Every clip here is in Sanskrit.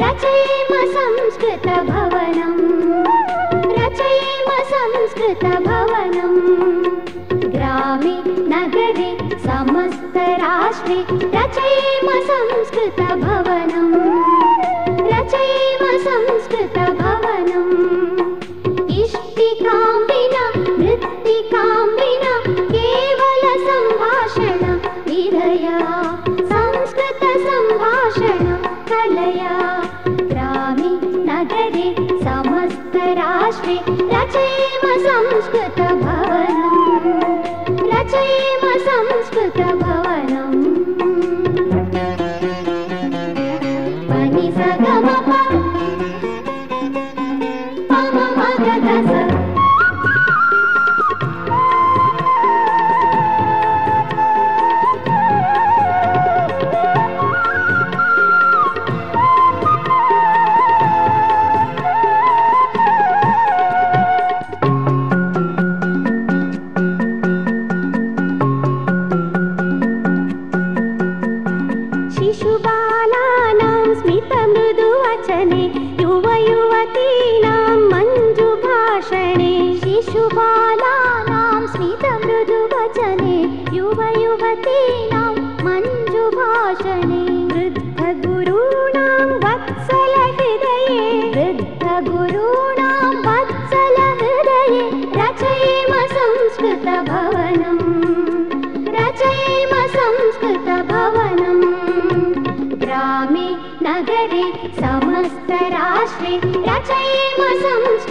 रचयेम संस्कृतभवनं रचयेम संस्कृतभवनं ग्रामे नगरे समस्तराष्ट्रे रचयेम संस्कृतभवनं रचयेम संस्कृत समस्तराष्ट्रे रचयेम संस्कृतभवनम् शिशुबालानां स्मितमृदुवचने युवयुवतीनां मञ्जुभाषणे। वृद्धगुरूणां वत्सलहृदये वृद्धगुरूणां वत्सलहृदये रचयेम संस्कृतभवनम्। रचयेम संस्कृतभवनम्। ग्रामे नगरे समस्तराष्ट्रे रचयेम संस्कृतभवनम्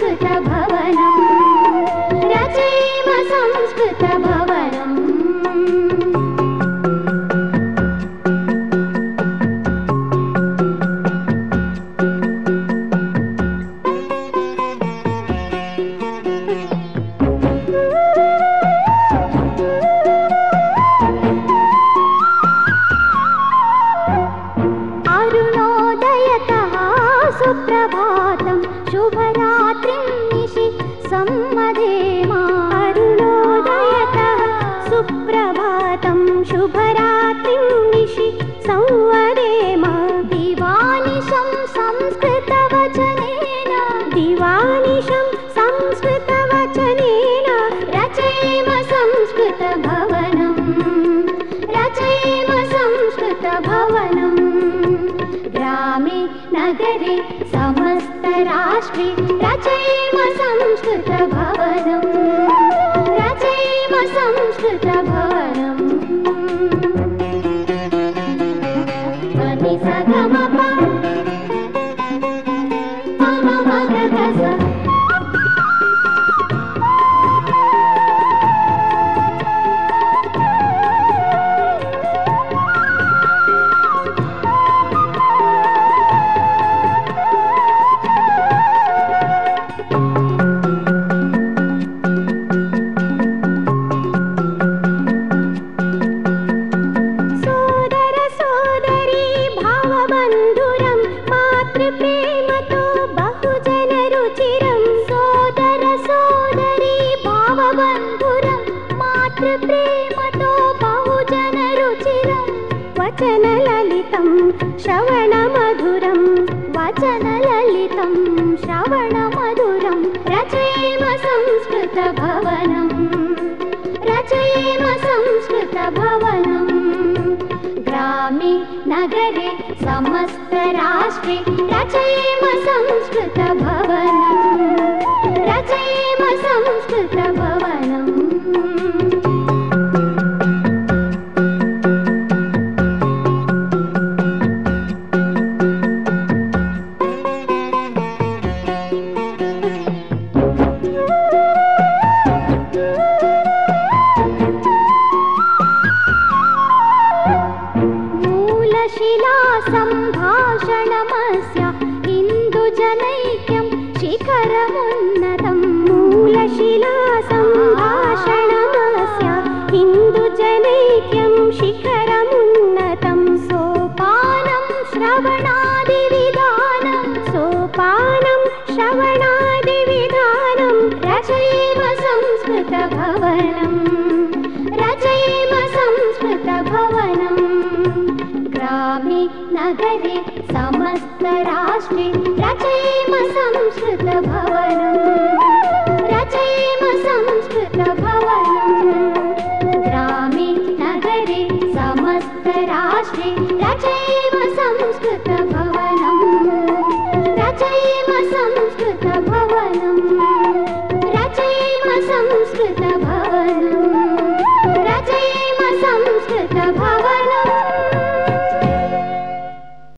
सुप्रभातं शुभरात्रिं निशि संवदेम दिवानिशं संस्कृतवचनेन। दिवानिशं संस्कृतवचनेन रचयेम संस्कृतभवनम् रचयेम संस्कृतभवनम् ग्रामे नगरे समस्तराष्ट्रे रचयेम संस्कृतभवनम् भावबन्धुरं मातृप्रेमतो बहुजनरुचिरं। सोदर सोदरी भावबन्धुरं मातृप्रेमतो बहुजनरुचिरं। वचनललितं श्रवणमधुरं। वचनललितं श्रवणमधुरं। रचयेम संस्कृतभवनम् रचयेम संस्कृतभवनम्। रचयेम नगरे समस्तराष्ट्रे रचयेम संस्कृतभवनं रचयेम संस्कृतभवनं ग्रामे नगरे समस्तराष्ट्रे रचयेम संस्कृतभवनं रचयेम संस्कृतभवनम्